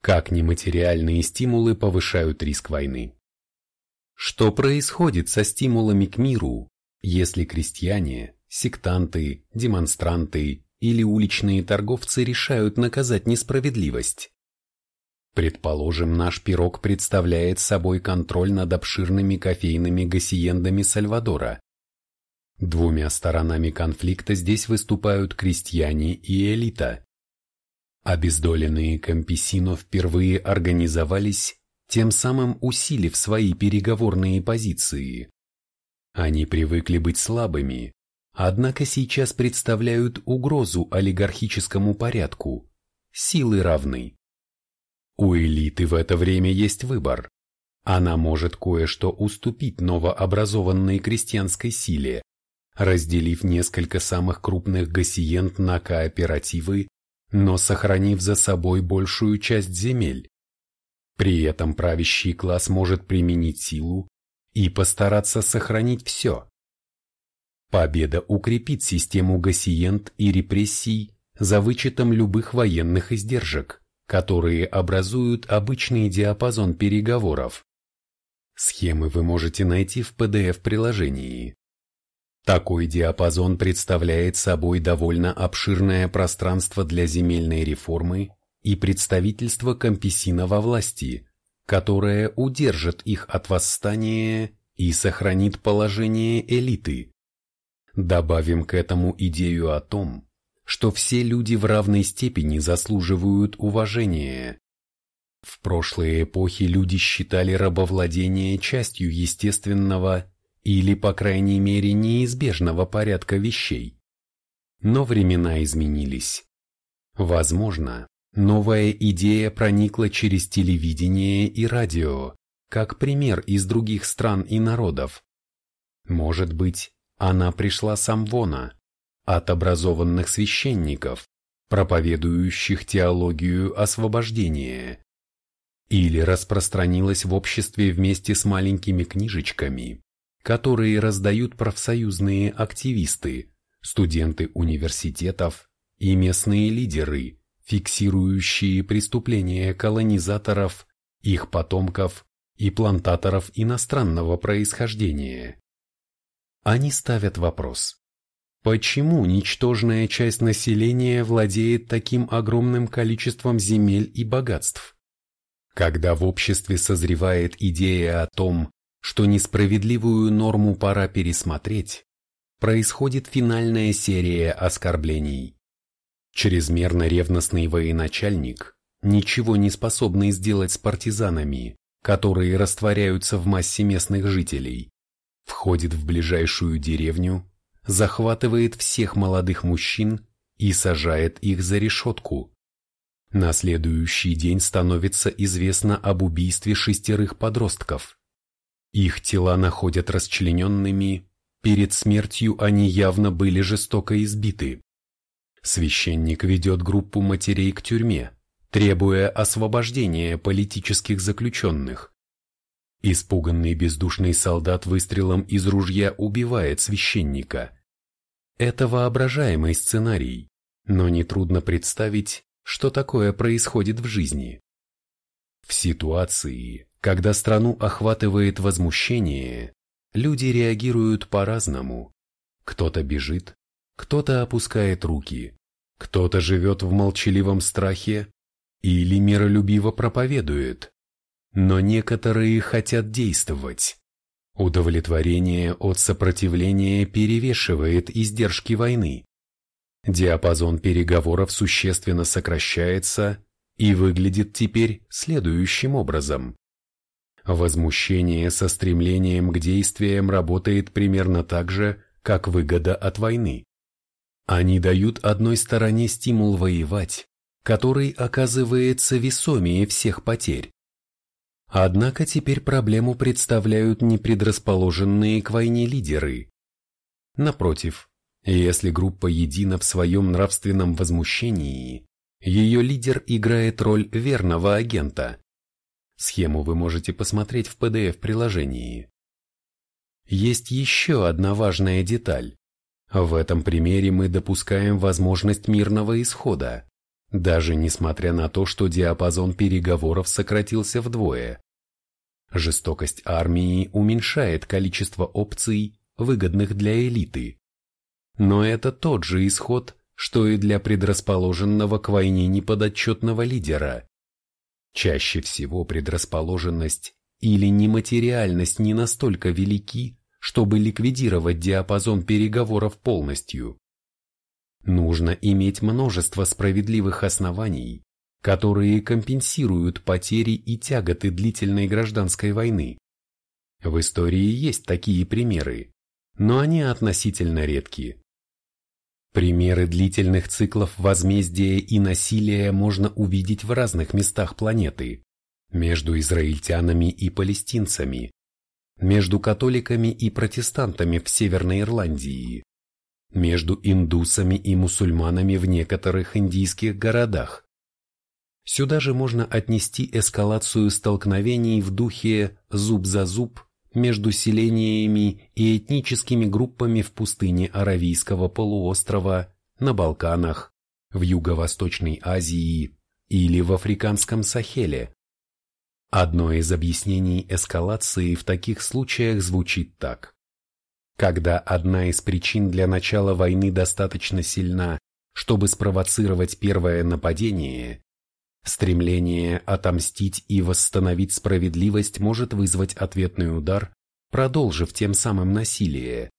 как нематериальные стимулы повышают риск войны. Что происходит со стимулами к миру, если крестьяне, сектанты, демонстранты или уличные торговцы решают наказать несправедливость? Предположим, наш пирог представляет собой контроль над обширными кофейными гасиендами Сальвадора. Двумя сторонами конфликта здесь выступают крестьяне и элита. Обездоленные кампесино впервые организовались, тем самым усилив свои переговорные позиции. Они привыкли быть слабыми, однако сейчас представляют угрозу олигархическому порядку. Силы равны. У элиты в это время есть выбор. Она может кое-что уступить новообразованной крестьянской силе, разделив несколько самых крупных гасиент на кооперативы, но сохранив за собой большую часть земель. При этом правящий класс может применить силу и постараться сохранить все. Победа укрепит систему гасиент и репрессий за вычетом любых военных издержек которые образуют обычный диапазон переговоров. Схемы вы можете найти в PDF-приложении. Такой диапазон представляет собой довольно обширное пространство для земельной реформы и представительства кампесина во власти, которое удержит их от восстания и сохранит положение элиты. Добавим к этому идею о том, что все люди в равной степени заслуживают уважения. В прошлые эпохи люди считали рабовладение частью естественного или, по крайней мере, неизбежного порядка вещей. Но времена изменились. Возможно, новая идея проникла через телевидение и радио, как пример из других стран и народов. Может быть, она пришла с Амвона, от образованных священников, проповедующих теологию освобождения, или распространилась в обществе вместе с маленькими книжечками, которые раздают профсоюзные активисты, студенты университетов и местные лидеры, фиксирующие преступления колонизаторов, их потомков и плантаторов иностранного происхождения. Они ставят вопрос, Почему ничтожная часть населения владеет таким огромным количеством земель и богатств? Когда в обществе созревает идея о том, что несправедливую норму пора пересмотреть, происходит финальная серия оскорблений. Чрезмерно ревностный военачальник, ничего не способный сделать с партизанами, которые растворяются в массе местных жителей, входит в ближайшую деревню захватывает всех молодых мужчин и сажает их за решетку. На следующий день становится известно об убийстве шестерых подростков. Их тела находят расчлененными, перед смертью они явно были жестоко избиты. Священник ведет группу матерей к тюрьме, требуя освобождения политических заключенных. Испуганный бездушный солдат выстрелом из ружья убивает священника. Это воображаемый сценарий, но нетрудно представить, что такое происходит в жизни. В ситуации, когда страну охватывает возмущение, люди реагируют по-разному. Кто-то бежит, кто-то опускает руки, кто-то живет в молчаливом страхе или миролюбиво проповедует. Но некоторые хотят действовать, Удовлетворение от сопротивления перевешивает издержки войны. Диапазон переговоров существенно сокращается и выглядит теперь следующим образом. Возмущение со стремлением к действиям работает примерно так же, как выгода от войны. Они дают одной стороне стимул воевать, который оказывается весомее всех потерь. Однако теперь проблему представляют непредрасположенные к войне лидеры. Напротив, если группа едина в своем нравственном возмущении, ее лидер играет роль верного агента. Схему вы можете посмотреть в PDF-приложении. Есть еще одна важная деталь. В этом примере мы допускаем возможность мирного исхода, даже несмотря на то, что диапазон переговоров сократился вдвое. Жестокость армии уменьшает количество опций, выгодных для элиты. Но это тот же исход, что и для предрасположенного к войне неподотчетного лидера. Чаще всего предрасположенность или нематериальность не настолько велики, чтобы ликвидировать диапазон переговоров полностью. Нужно иметь множество справедливых оснований, которые компенсируют потери и тяготы длительной гражданской войны. В истории есть такие примеры, но они относительно редки. Примеры длительных циклов возмездия и насилия можно увидеть в разных местах планеты, между израильтянами и палестинцами, между католиками и протестантами в Северной Ирландии, между индусами и мусульманами в некоторых индийских городах. Сюда же можно отнести эскалацию столкновений в духе «зуб за зуб» между селениями и этническими группами в пустыне Аравийского полуострова, на Балканах, в Юго-Восточной Азии или в Африканском Сахеле. Одно из объяснений эскалации в таких случаях звучит так. Когда одна из причин для начала войны достаточно сильна, чтобы спровоцировать первое нападение, стремление отомстить и восстановить справедливость может вызвать ответный удар, продолжив тем самым насилие.